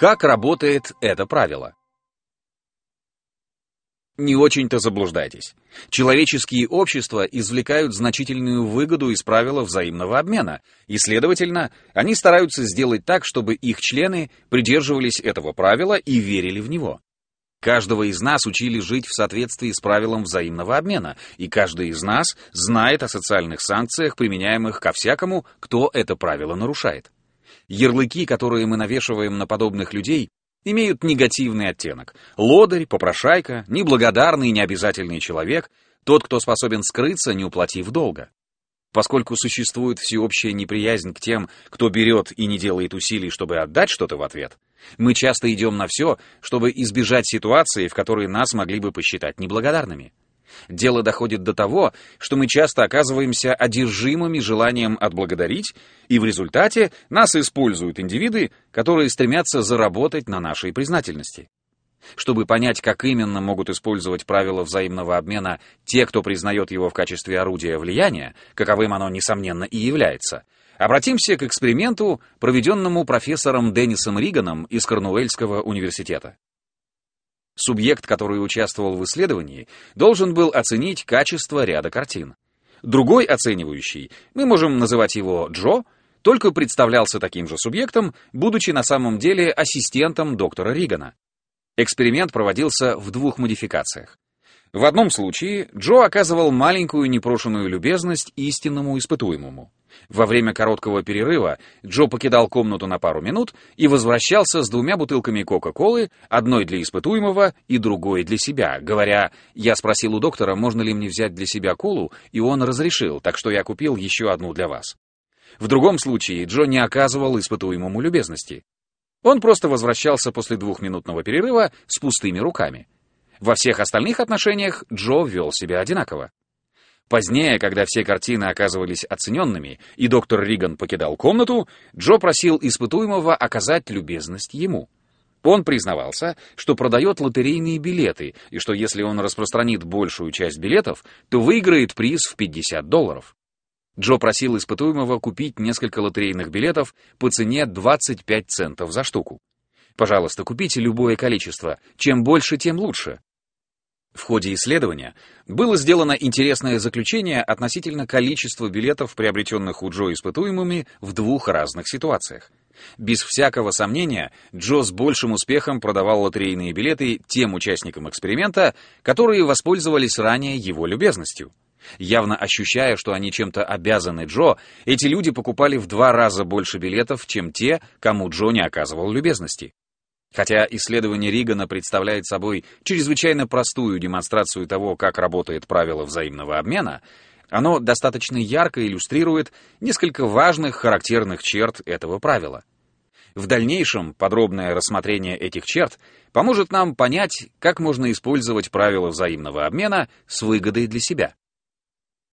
Как работает это правило? Не очень-то заблуждайтесь. Человеческие общества извлекают значительную выгоду из правила взаимного обмена, и, следовательно, они стараются сделать так, чтобы их члены придерживались этого правила и верили в него. Каждого из нас учили жить в соответствии с правилом взаимного обмена, и каждый из нас знает о социальных санкциях, применяемых ко всякому, кто это правило нарушает. Ярлыки, которые мы навешиваем на подобных людей, имеют негативный оттенок. Лодырь, попрошайка, неблагодарный необязательный человек, тот, кто способен скрыться, не уплатив долга. Поскольку существует всеобщая неприязнь к тем, кто берет и не делает усилий, чтобы отдать что-то в ответ, мы часто идем на все, чтобы избежать ситуации, в которой нас могли бы посчитать неблагодарными. Дело доходит до того, что мы часто оказываемся одержимыми желанием отблагодарить, и в результате нас используют индивиды, которые стремятся заработать на нашей признательности. Чтобы понять, как именно могут использовать правила взаимного обмена те, кто признает его в качестве орудия влияния, каковым оно, несомненно, и является, обратимся к эксперименту, проведенному профессором Деннисом Риганом из Корнуэльского университета. Субъект, который участвовал в исследовании, должен был оценить качество ряда картин. Другой оценивающий, мы можем называть его Джо, только представлялся таким же субъектом, будучи на самом деле ассистентом доктора Ригана. Эксперимент проводился в двух модификациях. В одном случае Джо оказывал маленькую непрошенную любезность истинному испытуемому. Во время короткого перерыва Джо покидал комнату на пару минут и возвращался с двумя бутылками Кока-Колы, одной для испытуемого и другой для себя, говоря, «Я спросил у доктора, можно ли мне взять для себя колу, и он разрешил, так что я купил еще одну для вас». В другом случае Джо не оказывал испытуемому любезности. Он просто возвращался после двухминутного перерыва с пустыми руками. Во всех остальных отношениях Джо вел себя одинаково. Позднее, когда все картины оказывались оцененными, и доктор Риган покидал комнату, Джо просил испытуемого оказать любезность ему. Он признавался, что продает лотерейные билеты, и что если он распространит большую часть билетов, то выиграет приз в 50 долларов. Джо просил испытуемого купить несколько лотерейных билетов по цене 25 центов за штуку. Пожалуйста, купите любое количество. Чем больше, тем лучше. В ходе исследования было сделано интересное заключение относительно количества билетов, приобретенных у Джо испытуемыми в двух разных ситуациях. Без всякого сомнения, Джо с большим успехом продавал лотерейные билеты тем участникам эксперимента, которые воспользовались ранее его любезностью. Явно ощущая, что они чем-то обязаны Джо, эти люди покупали в два раза больше билетов, чем те, кому Джо не оказывал любезности. Хотя исследование Ригана представляет собой чрезвычайно простую демонстрацию того, как работает правило взаимного обмена, оно достаточно ярко иллюстрирует несколько важных характерных черт этого правила. В дальнейшем подробное рассмотрение этих черт поможет нам понять, как можно использовать правила взаимного обмена с выгодой для себя.